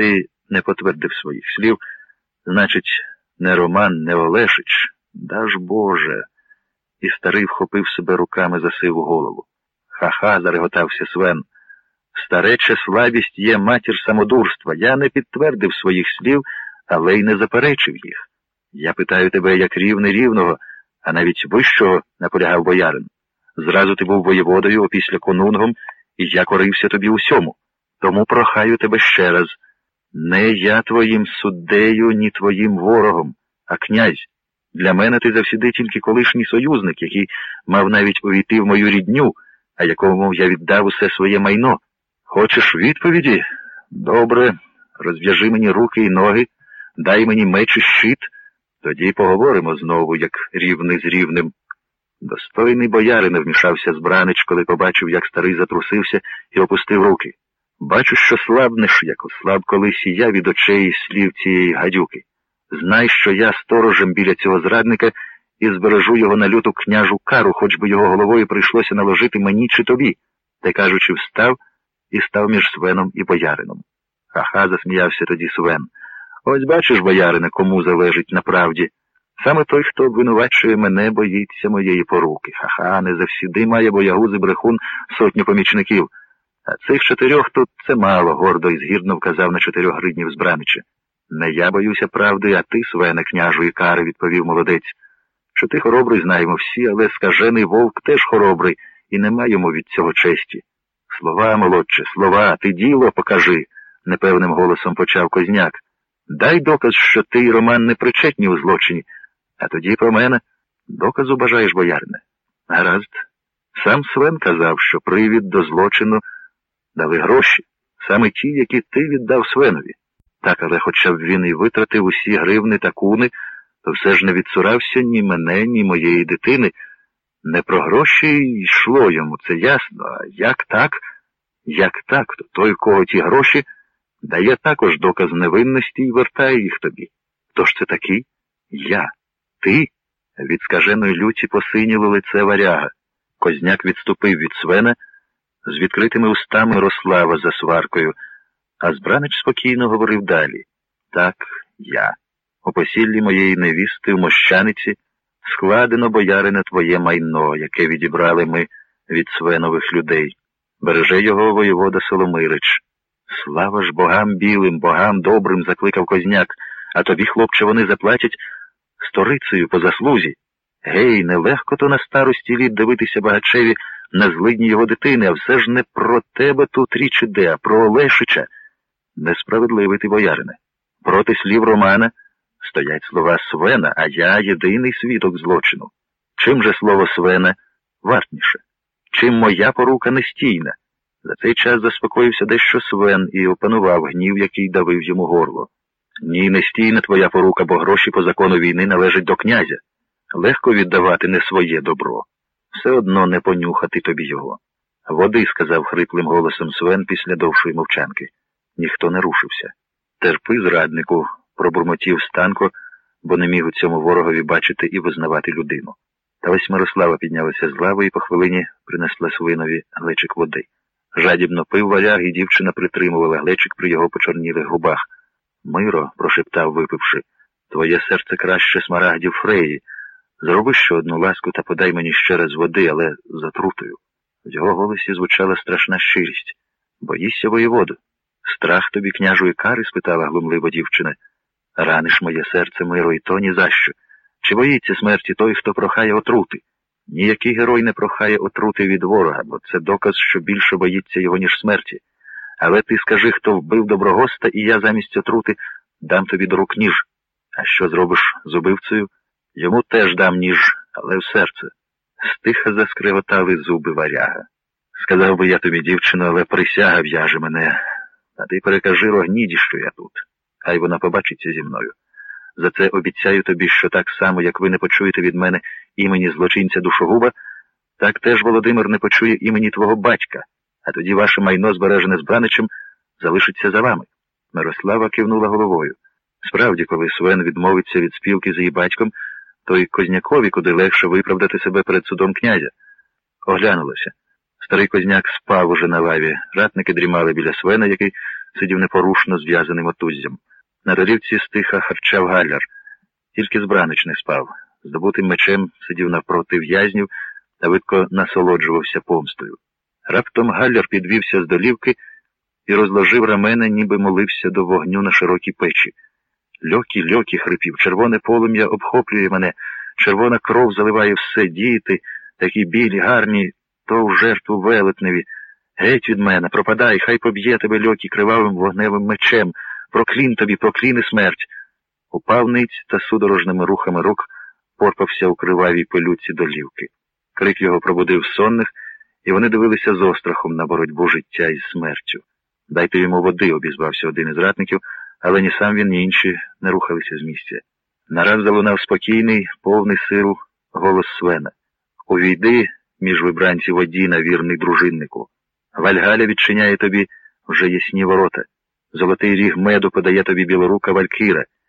ти не потвердив своїх слів, значить, не Роман, не Олешич, даж Боже. І старий вхопив себе руками за сиву голову. Ха-ха, зареготався Свен. Стареча слабість є матір самодурства. Я не підтвердив своїх слів, але й не заперечив їх. Я питаю тебе, як рівний рівного, а навіть вищого, наполягав боярин. Зразу ти був воєводою, опісля конунгом, і я корився тобі усьому. Тому прохаю тебе ще раз. Не я твоїм суддею, ні твоїм ворогом, а князь. Для мене ти завсіди тільки колишній союзник, який мав навіть увійти в мою рідню, а якому я віддав усе своє майно. Хочеш відповіді? Добре, розв'яжи мені руки і ноги, дай мені меч і щит, тоді поговоримо знову, як рівний з рівним. Достойний боярине вмішався збранич, коли побачив, як старий затрусився і опустив руки. Бачу, що слабнеш, як ослаб колись і я від очей і слів цієї гадюки. Знай, що я сторожем біля цього зрадника і збережу його на люту княжу кару, хоч би його головою прийшлося наложити мені чи тобі, те кажучи, встав і став між Свеном і боярином. Ха-ха, засміявся тоді Свен. Ось бачиш, боярине, кому залежить на правді. Саме той, хто обвинувачує мене, боїться моєї поруки. Ха-ха, не завсіди має боягузи брехун сотню помічників. А цих чотирьох тут це мало, гордо і згірно вказав на чотирьох гриднів збранича. Не я боюся правди, а ти, свене, княжу і кари, відповів молодець. Що ти хоробрий, знаємо всі, але скажений вовк теж хоробрий, і нема йому від цього честі. Слова, молодче, слова, ти діло покажи, непевним голосом почав Козняк. Дай доказ, що ти, Роман, не причетні у злочині, а тоді про мене доказу бажаєш, боярине. Гаразд. Сам Свен казав, що привід до злочину дали гроші, саме ті, які ти віддав Свенові. Так, але хоча б він і витратив усі гривни та куни, то все ж не відсурався ні мене, ні моєї дитини. Не про гроші йшло йому, це ясно. А як так? Як так, то той, кого ті гроші, дає також доказ невинності і вертає їх тобі. Хто ж це такий? Я. Ти? Від скаженої люті посиніло лице варяга. Козняк відступив від свена, з відкритими устами рослава за сваркою, а збранич спокійно говорив далі. Так, я. У посіллі моєї невісти в мощаниці складено, боярине, твоє майно, яке відібрали ми від свенових людей. Береже його воєвода Соломирич. Слава ж богам білим, богам добрим, закликав Козняк, а тобі, хлопче, вони заплатять сторицею по заслузі. Гей, нелегко то на старості літ дивитися багачеві на злидні його дитини, а все ж не про тебе тут річ іде, а про Олешича. Несправедливий ти, боярине. Проти слів Романа стоять слова Свена, а я єдиний свідок злочину. Чим же слово Свена вартніше? Чим моя порука нестійна? За цей час заспокоївся дещо Свен і опанував гнів, який давив йому горло. Ні, нестійна твоя порука, бо гроші по закону війни належать до князя. Легко віддавати не своє добро. Все одно не понюхати тобі його. Води, сказав хриплим голосом Свен після довшої мовчанки. Ніхто не рушився. Терпи, зраднику, пробурмотів Станко, бо не міг у цьому ворогові бачити і визнавати людину. Та ось Мирослава піднялася з лави і по хвилині принесла свинові глечик води. Жадібно пив варяг, і дівчина притримувала глечик при його почорнілих губах. Миро, прошептав, випивши, твоє серце краще смарагдів Фреї. Зроби ще одну ласку та подай мені ще раз води, але з отрутою. В його голосі звучала страшна щирість. Боїшся воєводу? Страх тобі, княжу і кари? спитала глумливо дівчина. Раниш моє серце миро, і то ні за що. Чи боїться смерті той, хто прохає отрути? Ніякий герой не прохає отрути від ворога, бо це доказ, що більше боїться його, ніж смерті. Але ти скажи, хто вбив доброгоста, і я замість отрути дам тобі до рук ніж. А що зробиш з убивцею? Йому теж дам ніж, але в серце. Стиха заскриготали зуби варяга. Сказав би я тобі, дівчино, але присяга в'яже мене, а ти перекажи рогніді, що я тут. Хай вона побачиться зі мною. За це обіцяю тобі, що так само, як ви не почуєте від мене імені злочинця душогуба, так теж Володимир не почує імені твого батька, а тоді ваше майно, збережене з браничем, залишиться за вами. Мирослава кивнула головою. Справді, коли Свен відмовиться від спілки з її батьком, то й Кознякові куди легше виправдати себе перед судом князя. Оглянулося. Старий Козняк спав уже на лаві. Ратники дрімали біля Свена, який сидів непорушно зв'язаним отуззям. На долівці стиха харчав галляр. Тільки збранич не спав. Здобутим мечем сидів навпроти в'язнів та видко насолоджувався помстою. Раптом галляр підвівся з долівки і розложив рамена, ніби молився до вогню на широкій печі. Льокі, льокі, хрипів, червоне полум'я обхоплює мене, червона кров заливає все, діти, такі білі, гарні, то в жертву велетневі. Геть від мене, пропадай, хай поб'є тебе льокі кривавим вогневим мечем. Проклін тобі, прокліни смерть. Упав ниць та судорожними рухами рук порпався у кривавій пилюці долівки. Крик його пробудив сонних, і вони дивилися з острахом на боротьбу життя із смертю. Дайте йому води, обізвався один із ратників, але ні сам він, ні інші не рухалися з місця. Нараз залунав спокійний, повний сиру голос Свена. Увійди між вибранців Одіна, вірний дружиннику. Вальгаля відчиняє тобі вже ясні ворота. Золотий ріг меду подає тобі білорука Валькіра.